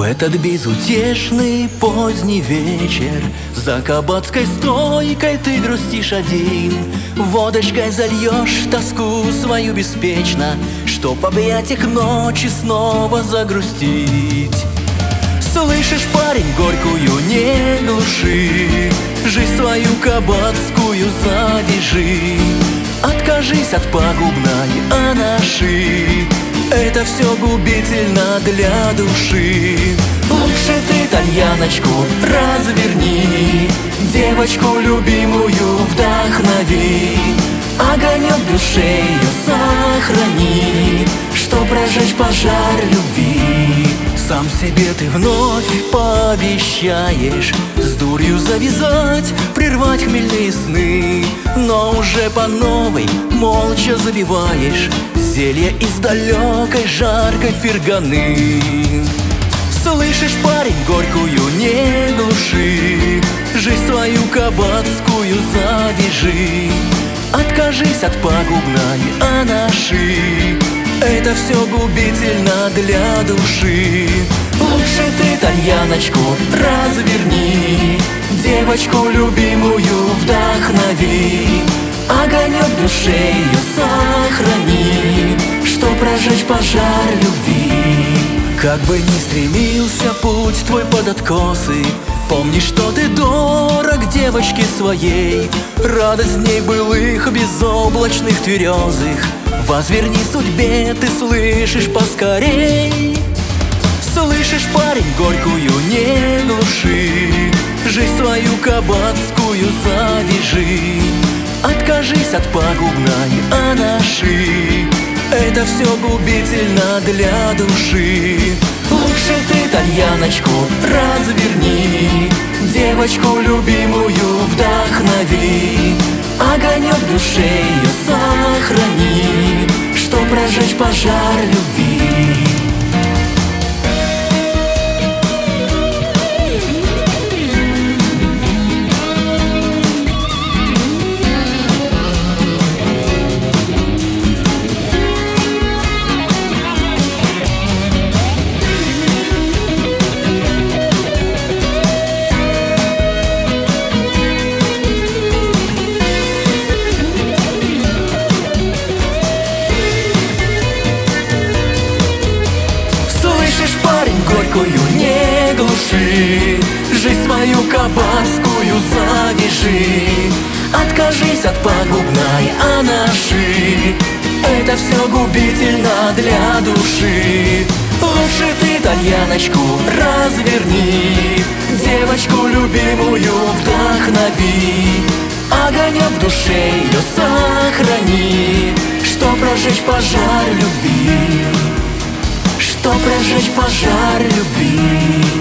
В этот безутешный поздний вечер За кабацкой стойкой ты грустишь один. Водочкой зальешь тоску свою беспечно Чтоб в объятиях ночи снова загрустить. Слышишь, парень, горькую не глуши Жизнь свою кабацкую завяжи. Откажись от пагубной анаши Это все губительно для души. Лучше ты тальяночку разверни Девочку любимую вдохнови Огонек в душе ее сохрани Что прожечь пожар любви Сам себе ты вновь пообещаешь. С дурью завязать, прервать хмельные сны Но уже по новой молча забиваешь. Зелье из далекой жаркой ферганы. Слышишь, парень, горькую не глуши Жизнь свою кабацкую завяжи. Откажись от пагубной анаши Это все губительно для души. Лучше ты тальяночку разверни Девочку любимую вдохнови Огонек в душе ее сохрани Что прожечь пожар любви. Как бы ни стремился путь твой под откосы Помни, что ты дорог девочке своей. Радость в ней былых безоблачных тверезых. Возверни судьбе, ты слышишь поскорей. Слышишь, парень, горькую не глуши. Жизнь свою кабацкую завяжи. Откажись от пагубной анаши. Это все губительно для души. Лучше ты тальяночку разверни Девочку любимую вдохнови. Огонек ее сохрани. Что прожечь пожар любви горькую не глуши Жизнь свою кабанскую завяжи. Откажись от пагубной анаши Это все губительно для души. Лучше ты тальяночку разверни Девочку любимую вдохнови. Огонек в душе ее сохрани Что прожечь пожар любви что прожечь пожар любви